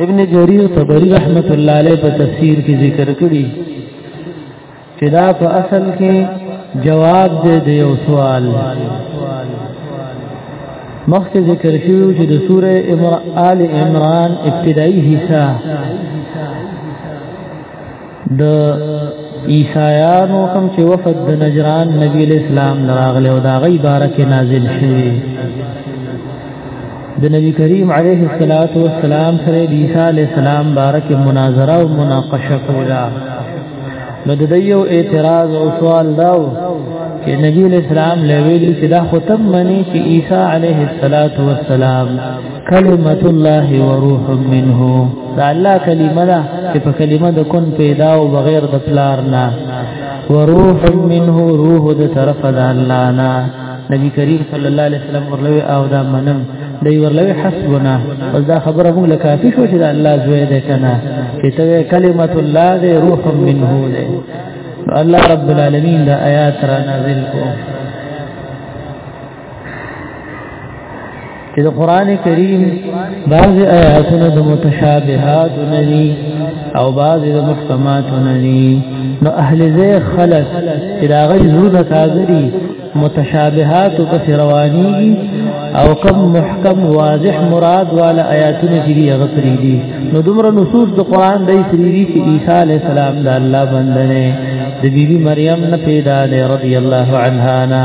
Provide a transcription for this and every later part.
ابن جرير طبري رحمت الله عليه په تفسير کې ذکر کړی چې دا په اصل کې جواب دې دی یو سوال مخکې ذکر شوی چې د سوره آل عمران ابتدایي حصہ د عیسایانو کوم چې وفد د نجران نبی اسلام دراغله او دا غي بارکه نازل شوی د نبی کریم علیه الصلاۃ والسلام سره د عیسی علی السلام بارک مناظره او مناقشه کولا نو د دیو اعتراض او سوال داو چې نبی اسلام لویل چې دا ختم منی چې عیسی علیه الصلاۃ والسلام کلمت الله وروح منه دا الله کلمه ده چې په کلمه د کن پیدا او بغیر د پلار نه وروح منه روح د طرف د الله نه نبی کریم صلی الله علیه وسلم ورلوي او دا منم دی ورلوي حسبنا بس دا خبره موږ لکافي شو چې دا الله زوی ده کنه چې ته کلمت الله ده روح منه ده الله رب العالمین دا آیات را نازل کو چې د قران کریم بعض آیاتونه د متشابهات نني او بعض د محکمات نني نو اهل زه خلق چې دا غي زړه کاږي متشابهات او پس رواني او کم محکم واضح مراد والا آیاتونه چې دی غفري دي نو دومره نصوص د قران د سریری چې عیسی علی السلام د الله بندنه د بیبي مریم نه پیدا ده رضی الله عنها نه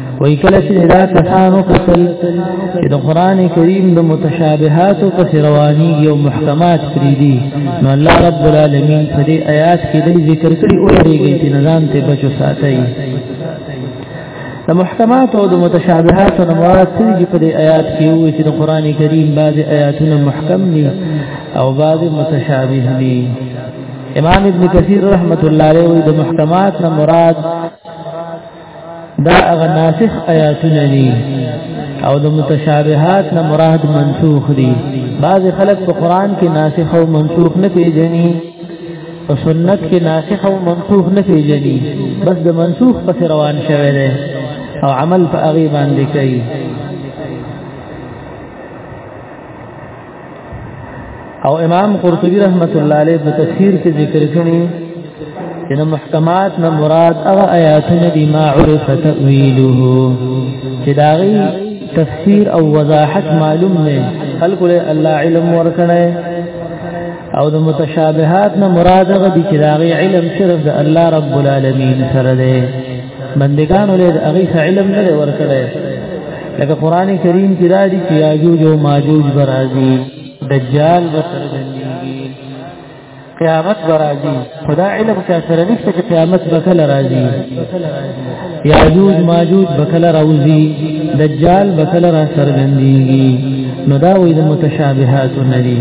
وای کله چې دا کسانو قتل چې د قران کریم د متشابهات او رواني او محکمات پری دي نو الله رب العالمین په دې آیات کې د ذکر کړي او لريږي چې نظام ته بچو ساتي د محکمات او د متشابهات او مراد چې په دې آیات کې وي چې د قران کریم بعض آیاتونه محکم دي او بعض متشابه دي امام ابن کثیر رحمت الله علیه د محکمات نه مراد دا هغه ناسخ آیاتونه دي او د متشابهات نه مراد منسوخ دي بعض خلک په قران کې ناسخ او منسوخ نه پیژني او سنت کې ناسخ او منسوخ نه پیژني بس د منسوخ په روان شوی دی او عمل په هغه باندې کوي او امام قرطبي رحمت الله علیه په تفسیر کې ذکر کړی چې محکمات نه مراد هغه آیاتونه دي ما عرف تاویله چې داغي تفسیر او وضاحت معلوم نه خلق له الله علم ورکنه او د متشابهات نه مراد هغه دي چې داغي علم صرف د الله رب العالمین سره دی بندگانو له هغه علم نه ورکړي لکه قران کریم کې دا دي چې یاجوج او ماجوج برازي دجال وترجنيږي قیامت برازي خدا علم چې سره نشته چې قیامت بکل راځي یاجوج ماجوج بکل راوځي دجال بکل را سرګنديږي نو دا وې د متشابهات ندي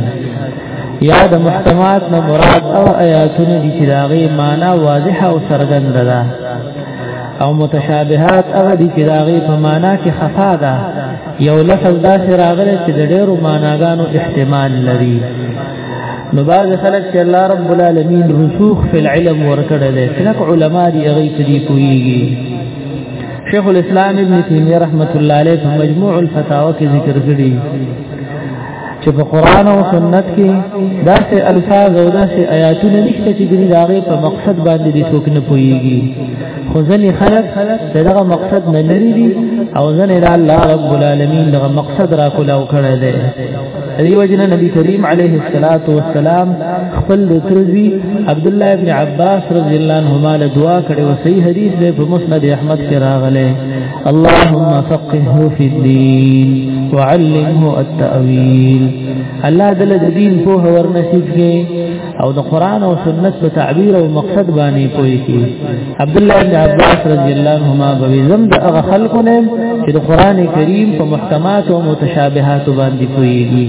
یا د محتمات نه مراد او آیاتونه دي چې داغي معنا واضحه او سرګند ده او متشابهات هغه دي چې داغي په معنا کې خفا ده یو لفظ داسې راغلی چې د ډېرو معناګانو احتمال لري نو بعض خلک چې الله رب العالمین رسوخ فی العلم ورکړل دي کلک علما دي هغه په دې کویږي شیخ الاسلام ابن تیمیه رحمت الله علیه په مجموع الفتاوا کې ذکر کړی چې په قران او سنت کې داسې الفاظ او داسې آیاتونه نشته چې ګری داغه په مقصد باندې د څوک نه پويږي خو ځنې خلک دغه مقصد نه لري دي او ځنې د الله رب العالمین دغه مقصد را کولاو کړی دی دی وجنه نبی کریم علیه الصلاۃ والسلام خپل د ترزی عبد الله ابن عباس رضی الله عنهما له دعا کړې او صحیح حدیث دی په مسند احمد کې راغلی اللهم فقهه في الدين وعلمه التأويل الله دل د دین په ور نصیب کې او د قران او سنت په تعبیر او مقصد باندې پوي کې عبد الله بن عباس رضی الله عنهما به زم د هغه خلکو نه چې د قران کریم په محکمات او متشابهات باندې پويږي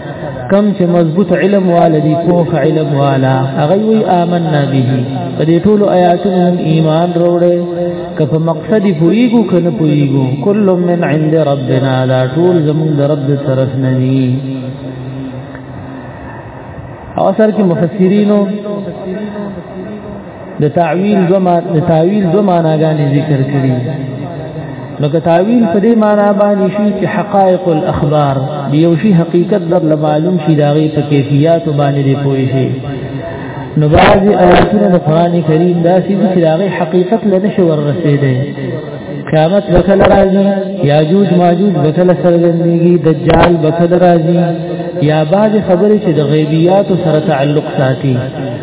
کم چې مضبوط علم والدي پوخ علم والا هغه وی آمنا به په دې ټولو آیاتونو ایمان وروړي کپ مقصد پویګو کنه پویګو کل من عند ربنا دا ټول زمون د رب طرف نه دي او سر کې مفسرینو د تعویل دو ما د تعویل دو معناګانې ذکر کړي نو که تعویل په دې معنا باندې شي چې حقائق الاخبار یو شی حقیقت در معلوم شي داغه په کیفیت باندې پوي شي نو بعض آیاتونه د قران کریم داسې چې داغه حقیقت لنه شو ورسېده قیامت وکل راځي یاجوج ماجوج وکل سرګندګي دجال وکل راځي یا بعض خبره چې د غیبیات سره تعلق ساتي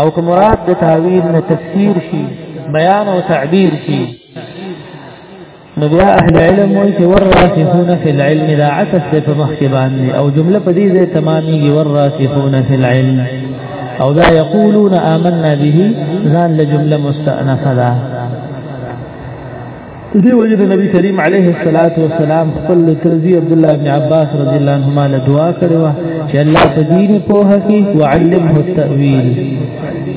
او که مراد د تعویل نه تفسیر شي بیان او تعبیر شي نو بیا اهل علم وایي چې والراسخون فی العلم دا عطف دی په مخکې باندې او جمله په دې ځای تمامېږي والراسخون فی العلم او دا یقولون آمنا به ځان له جمله مستأنفه ده دی وجه د نبی کریم علیه الصلاۃ والسلام خپل ترزی عبد الله بن عباس رضی الله عنهما له دعا کړو چې الله په دین په هکی وعلمه التاویل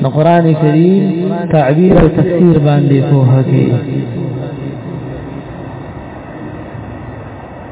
نو قران کریم تعبیر او تفسیر باندې په هکی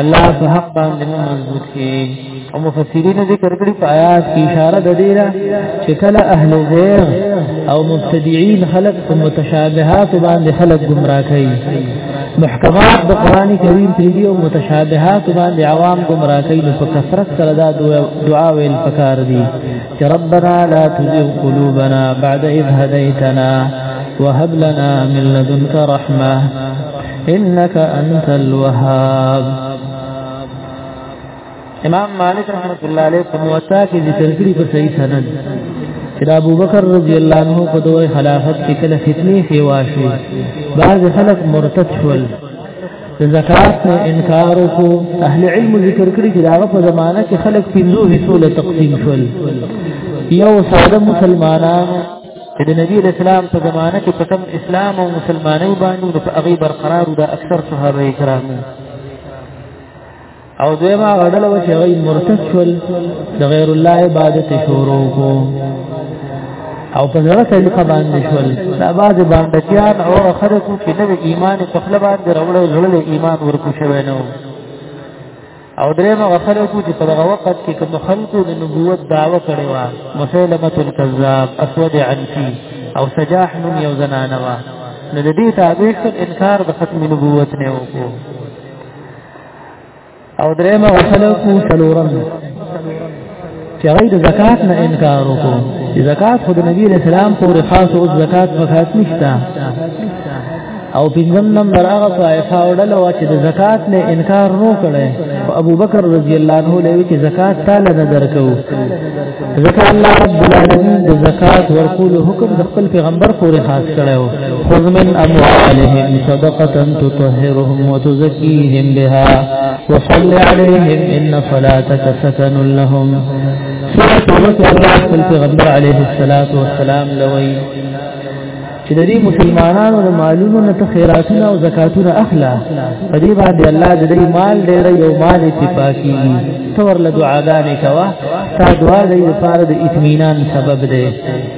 الله په حق باندې مضبوط کی او مفسرین ذکر کړی په آیات کې اشاره د دې را چې کله اهل زیر او مبتدعين خلق په متشابهات باندې خلق گمراه کوي محکمات د قران کریم په دې او متشابهات باندې عوام گمراه کوي نو په کثرت سره دا دعا ویل پکار دي چې ربنا لا تزغ قلوبنا بعد إذ هديتنا وهب لنا من لدنك رحمه انك انت الوهاب امام مالک رحمۃ اللہ علیہ په موطا کې ذکر کړی په صحیح سند چې ابو بکر رضی الله عنه په دوه خلافت کې کله فتنې سیوا شو بعض خلک مرتد شول د زکات نه انکار وکړو اهل علم ذکر کړی چې داغه په زمانہ کې خلک پنځو حصو له تقسیم شول یو ساده مسلمانان چې د نبی اسلام په زمانه کې په کوم اسلام او مسلمانۍ باندې نو په هغه برقرار د اکثر صحابه کرام او دیمه غډل و چې غي مرتد شول د غیر الله عبادت شروع کو او په زړه طریقه باندې شول دا باز باندې کیان او خره کو چې نو ایمان په خپل باندې راوړل زړه ایمان ورکو شوی نو او درې هغه خلکو چې په هغه وخت کې کوم خلکو د نبوت دعوه کړې و مسلمه الكذاب اسود عنسی او سجاح نوم یو زنانه و نو د دې تعبیر څخه انکار د ختم نبوت نه وکړو او درې هغه خلکو څلورم چې هغه د زکات نه انکار وکړو چې زکات خود نبی علیہ السلام پورې خاص او زکات په خاص نشته او پنځم نمبر هغه طائفه وړل او چې د زکات نه انکار نو کړي او ابو بکر رضی الله عنه له چې زکات تعالی نه درکو ځکه الله رب العالمین د زکات ورکول حکم د خپل پیغمبر پورې خاص کړو خذ من اموالهم صدقه تطهرهم وتزكيهم بها وصل عليهم إن صلاتك سكن لهم سورة بكر الله صلى پیغمبر عليه الصلاة والسلام لوي چې د دې مسلمانانو د مالونو نه خیراتونه او زکاتونه اخلا په دې باندې الله د دې مال ډېر یو مال اتفاقي تور له دعاګانې کوا تا دعا دې لپاره د اطمینان سبب دی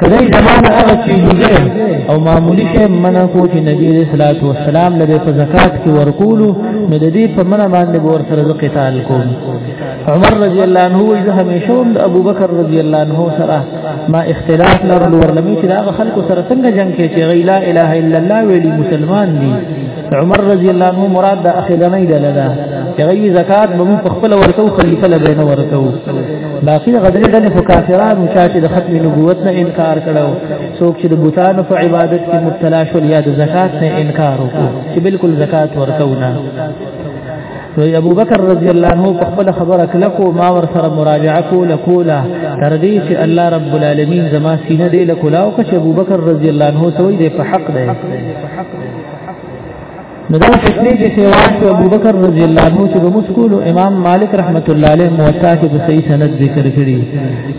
کله زمانه هغه چې یوځای او معمولی شی منع کو چې نبی رسول الله والسلام له په زکات کې ورکولو نو د دې په منع باندې ور سره د قتال کوم عمر رضی الله عنه وی زه همیشه د ابو بکر رضی الله عنه سره ما اختلاف لرلو ورلمې چې هغه خلکو سره څنګه جنگ کې چې غیلا اله الا الله ویلي مسلمان دي عمر رضی الله عنه مراد د اخیرنه ډله ده چې غي زکات به په خپل ورته خلیفہ له بینه ورته باقي غدري ډله په کافرانو چې د ختم نبوت نه انکار کړو څوک چې د بوتانو په عبادت کې مبتلا شو یا د زکات نه انکار وکړو چې بالکل زکات ورته ونه نو ابو بکر رضی الله عنه په خپل خبره کلکو ما ور سره مراجعه کوله کوله تر دې چې الله رب العالمین زما سینه دې لکولاو کچ ابو بکر رضی الله عنه سوې دې په حق ده نو دا فکرې چې سیوان په ابو بکر رضی الله عنه چې مسکول امام مالک رحمت الله علیه موطا کې د صحیح سند ذکر کړي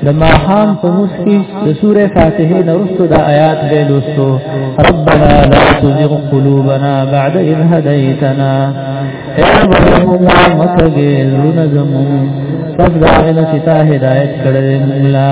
د ماحام په مسکی د سوره فاتحه نه رسو د آیات به لوستو ربنا لا تزغ قلوبنا بعد اذ هديتنا اے رب موږ مکه ګل نظم پس دا غنه چې تا هدایت کړې مولا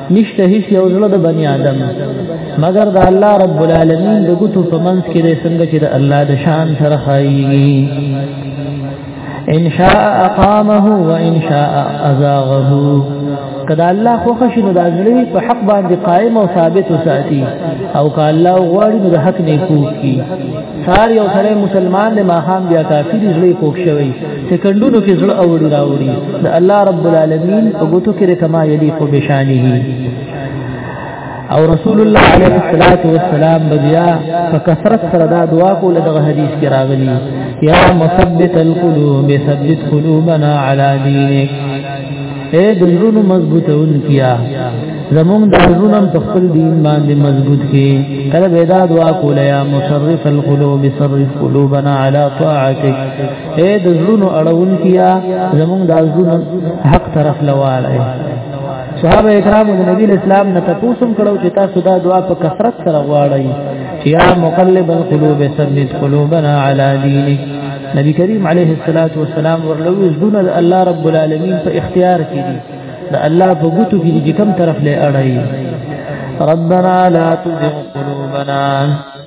نشته هیڅ یو زړه د بنی آدم مگر د الله رب العالمین د ګوتو په منځ کې د څنګه چې د الله د شان سره خایي ان شاء اقامه وان شاء ازاغه کدا الله خو خشنو د ازلی په حق باندې قائم او ثابت وساتي او که الله غواړي نو د حق نه کوي سار یو سره مسلمان د ماخام بیا کافر ازلی کوښوي سکندونو کې زړه اوړي راوړي د الله رب العالمین په ګوتو کې کما یلیق بشانه او رسول الله علیه الصلاۃ والسلام بیا په کثرت سره دا دعا کوله د حدیث کې راغلی یا مثبت القلوب ثبت قلوبنا علی دینک اے دلونو مضبوطون کیا زمون د حضورن په خپل دین باندې مضبوط کی کله ودا دعا کوله یا مصرف القلوب صرف قلوبنا علی طاعتک اے د زړونو اړون کیا زمونږ د زړونو حق طرف لواله صحابه کرام د نبی اسلام نه تاسو کړو چې تاسو دا دعا په کثرت سره غواړئ چې یا مقلب القلوب ثبت قلوبنا علی دینک نبی کریم علیه الصلاۃ والسلام ورلوې زړونه د الله رب العالمین په اختیار کې دي د الله په ګوتو کې دي کوم طرف له اړای ربنا لا تزغ قلوبنا